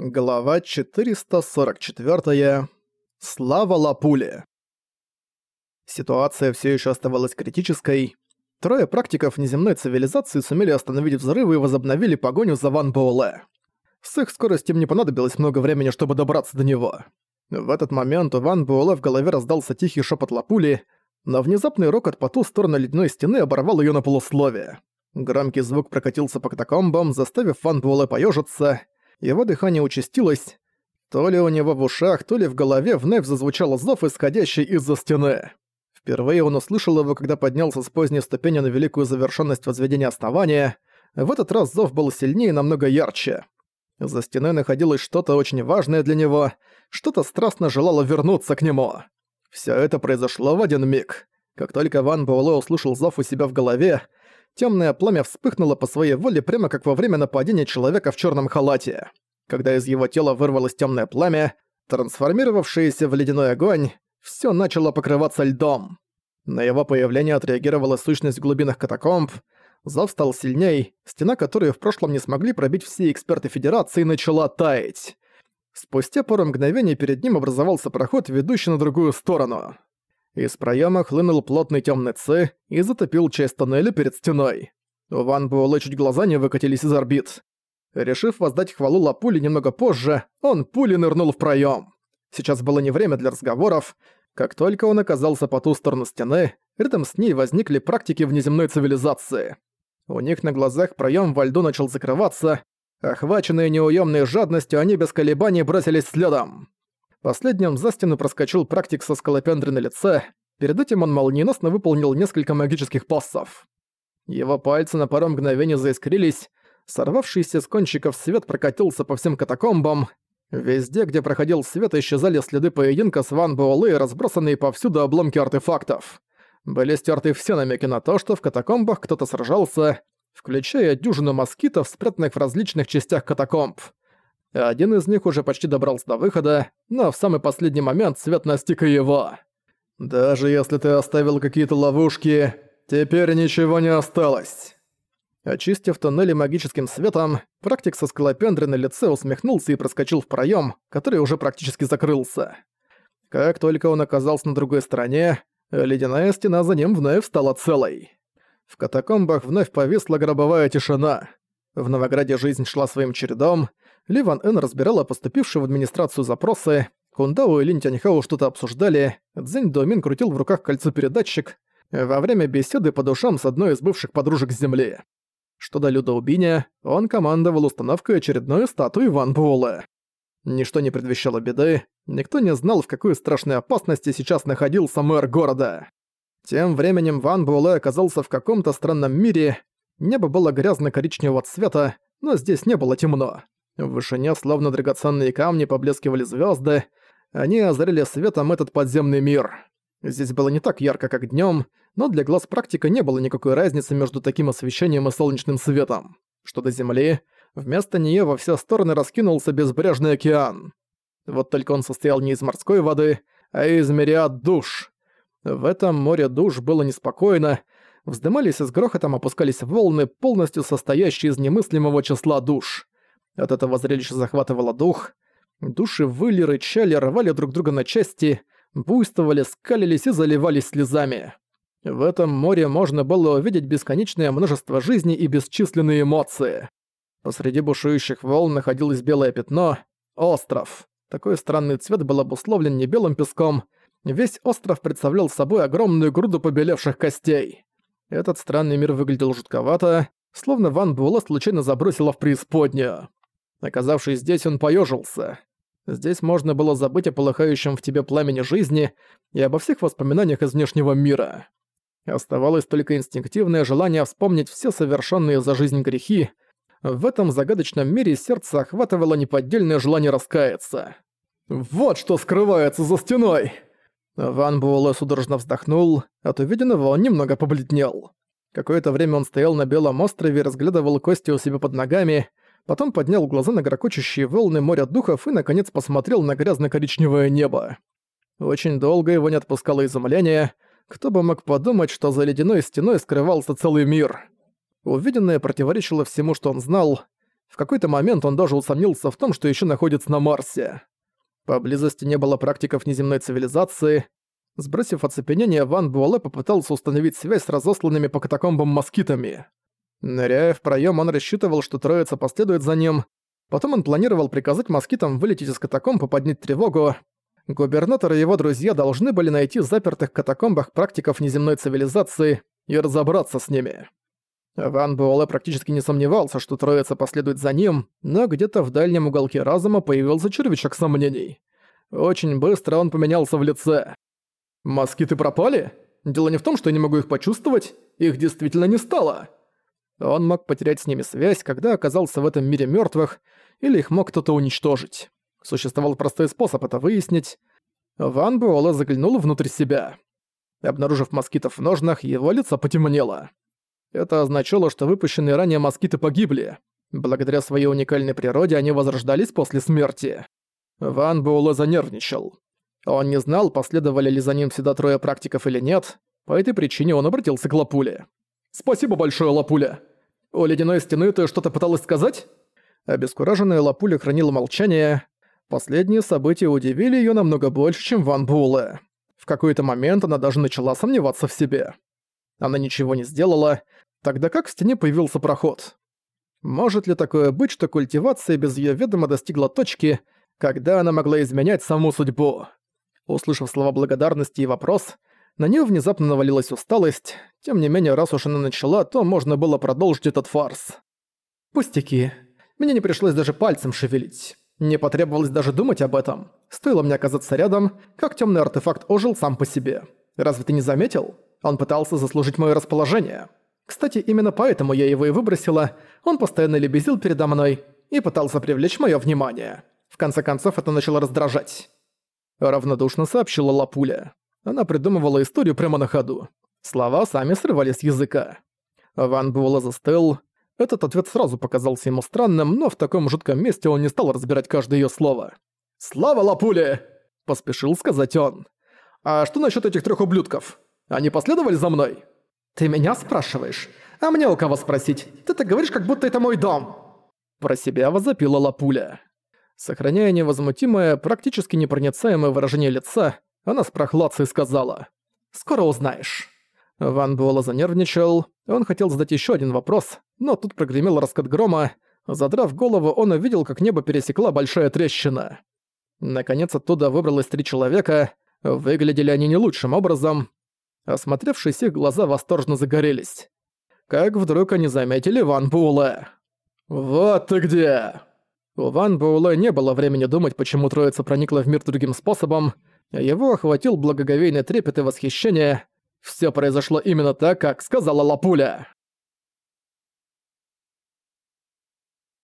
Глава 444. Слава Лапуле. Ситуация все еще оставалась критической. Трое практиков неземной цивилизации сумели остановить взрывы и возобновили погоню за Ван Боуле. С их скоростью не понадобилось много времени, чтобы добраться до него. В этот момент у Ван Буэлэ в голове раздался тихий шепот Лапули, но внезапный рокот по ту сторону ледяной стены оборвал ее на полусловие. Громкий звук прокатился по катакомбам, заставив Ван Буэлэ поежиться — его дыхание участилось. То ли у него в ушах, то ли в голове вновь зазвучал зов, исходящий из-за стены. Впервые он услышал его, когда поднялся с поздней ступени на великую завершенность возведения основания. В этот раз зов был сильнее и намного ярче. За стеной находилось что-то очень важное для него, что-то страстно желало вернуться к нему. Все это произошло в один миг. Как только Ван Буэлэ услышал зов у себя в голове, Темное пламя вспыхнуло по своей воле прямо как во время нападения человека в черном халате. Когда из его тела вырвалось темное пламя, трансформировавшееся в ледяной огонь, все начало покрываться льдом. На его появление отреагировала сущность в глубинах катакомб, зов стал сильней, стена, которую в прошлом не смогли пробить все эксперты Федерации, начала таять. Спустя пару мгновений перед ним образовался проход, ведущий на другую сторону. Из проема хлынул плотный темный ци и затопил часть тоннеля перед стеной. У Ван Буэлэ чуть глаза не выкатились из орбит. Решив воздать хвалу Лапуле немного позже, он пулей нырнул в проем. Сейчас было не время для разговоров. Как только он оказался по ту сторону стены, рядом с ней возникли практики внеземной цивилизации. У них на глазах проем во льду начал закрываться. Охваченные неуемной жадностью, они без колебаний бросились следом. Последним за стену проскочил практик со скалопендрой на лице. Перед этим он молниеносно выполнил несколько магических пассов. Его пальцы на пару мгновений заискрились, сорвавшийся с кончиков свет прокатился по всем катакомбам. Везде, где проходил свет, исчезали следы поединка с Ван Буэлэ и разбросанные повсюду обломки артефактов. Были стерты все намеки на то, что в катакомбах кто-то сражался, включая дюжину москитов, спрятанных в различных частях катакомб. Один из них уже почти добрался до выхода, но в самый последний момент свет настиг его. «Даже если ты оставил какие-то ловушки, теперь ничего не осталось». Очистив тоннели магическим светом, практик со скалопендры на лице усмехнулся и проскочил в проем, который уже практически закрылся. Как только он оказался на другой стороне, ледяная стена за ним вновь стала целой. В катакомбах вновь повисла гробовая тишина. В Новограде жизнь шла своим чередом, ли Ван Эн разбирала поступившие в администрацию запросы, Кундао и Лин Тяньхао что-то обсуждали, Цзинь Домин крутил в руках кольцо-передатчик во время беседы по душам с одной из бывших подружек Земли. Что до Люда Убиня, он командовал установкой очередной статуи Ван Буэлэ. Ничто не предвещало беды, никто не знал, в какой страшной опасности сейчас находился мэр города. Тем временем Ван Буэлэ оказался в каком-то странном мире, небо было грязно-коричневого цвета, но здесь не было темно. В вышине, словно драгоценные камни, поблескивали звезды. Они озарили светом этот подземный мир. Здесь было не так ярко, как днем, но для глаз практика не было никакой разницы между таким освещением и солнечным светом. Что до Земли, вместо нее во все стороны раскинулся безбрежный океан. Вот только он состоял не из морской воды, а из мириад душ. В этом море душ было неспокойно, вздымались и с грохотом опускались волны, полностью состоящие из немыслимого числа душ. От этого зрелища захватывало дух. Души выли, рычали, рвали друг друга на части, буйствовали, скалились и заливались слезами. В этом море можно было увидеть бесконечное множество жизней и бесчисленные эмоции. Посреди бушующих волн находилось белое пятно — остров. Такой странный цвет был обусловлен не белым песком. Весь остров представлял собой огромную груду побелевших костей. Этот странный мир выглядел жутковато, словно Ван Буэлла случайно забросила в преисподнюю. Оказавшись здесь, он поежился. Здесь можно было забыть о полыхающем в тебе пламени жизни и обо всех воспоминаниях из внешнего мира. Оставалось только инстинктивное желание вспомнить все совершенные за жизнь грехи. В этом загадочном мире сердце охватывало неподдельное желание раскаяться. «Вот что скрывается за стеной!» Ван Буэлэ судорожно вздохнул, от увиденного он немного побледнел. Какое-то время он стоял на белом острове и разглядывал кости у себя под ногами, потом поднял глаза на грохочущие волны моря духов и, наконец, посмотрел на грязно-коричневое небо. Очень долго его не отпускало изумление. Кто бы мог подумать, что за ледяной стеной скрывался целый мир. Увиденное противоречило всему, что он знал. В какой-то момент он даже усомнился в том, что еще находится на Марсе. Поблизости не было практиков неземной цивилизации. Сбросив оцепенение, Ван Буэлэ попытался установить связь с разосланными по катакомбам москитами. Ныряя в проем, он рассчитывал, что троица последует за ним. Потом он планировал приказать москитам вылететь из катакомб и поднять тревогу. Губернатор и его друзья должны были найти запертых катакомбах практиков неземной цивилизации и разобраться с ними. Ван Буэлэ практически не сомневался, что троица последует за ним, но где-то в дальнем уголке разума появился червячок сомнений. Очень быстро он поменялся в лице. «Москиты пропали? Дело не в том, что я не могу их почувствовать, их действительно не стало». Он мог потерять с ними связь, когда оказался в этом мире мертвых, или их мог кто-то уничтожить. Существовал простой способ это выяснить. Ван Буэлэ заглянул внутрь себя. Обнаружив москитов в ножнах, его лицо потемнело. Это означало, что выпущенные ранее москиты погибли. Благодаря своей уникальной природе они возрождались после смерти. Ван Буэлэ занервничал. Он не знал, последовали ли за ним сюда трое практиков или нет, по этой причине он обратился к Лапуле. «Спасибо большое, Лапуля! У ледяной стены ты что-то пыталась сказать?» Обескураженная Лапуля хранила молчание. Последние события удивили её намного больше, чем Ван Буэлэ. В какой-то момент она даже начала сомневаться в себе. Она ничего не сделала, тогда как в стене появился проход. Может ли такое быть, что культивация без её ведома достигла точки, когда она могла изменять саму судьбу? Услышав слова благодарности и вопрос, на неё внезапно навалилась усталость, тем не менее, раз уж она начала, то можно было продолжить этот фарс. «Пустяки. Мне не пришлось даже пальцем шевелить. Не потребовалось даже думать об этом. Стоило мне оказаться рядом, как тёмный артефакт ожил сам по себе. Разве ты не заметил?» Он пытался заслужить мое расположение. Кстати, именно поэтому я его и выбросила. Он постоянно лебезил передо мной и пытался привлечь мое внимание. В конце концов, это начало раздражать. Равнодушно сообщила Лапуля. Она придумывала историю прямо на ходу. Слова сами срывались с языка. Ван Буэлла застыл. Этот ответ сразу показался ему странным, но в таком жутком месте он не стал разбирать каждое её слово. «Слава Лапуле!» – поспешил сказать он. «А что насчет этих трех ублюдков? Они последовали за мной?» «Ты меня спрашиваешь? А мне у кого спросить? Ты так говоришь, как будто это мой дом!» Про себя возопила Лапуля. Сохраняя невозмутимое, практически непроницаемое выражение лица, она с прохладцей сказала. «Скоро узнаешь». Ван Буэлла занервничал. Он хотел задать еще один вопрос, но тут прогремел раскат грома. Задрав голову, он увидел, как небо пересекла большая трещина. Наконец оттуда выбралось три человека. Выглядели они не лучшим образом. Осмотревшись, их глаза восторженно загорелись. Как вдруг они заметили Ван Буэлэ. «Вот ты где!» У Ван Буэлэ не было времени думать, почему троица проникла в мир другим способом. Его охватил благоговейный трепет и восхищение. Всё произошло именно так, как сказала Лапуля.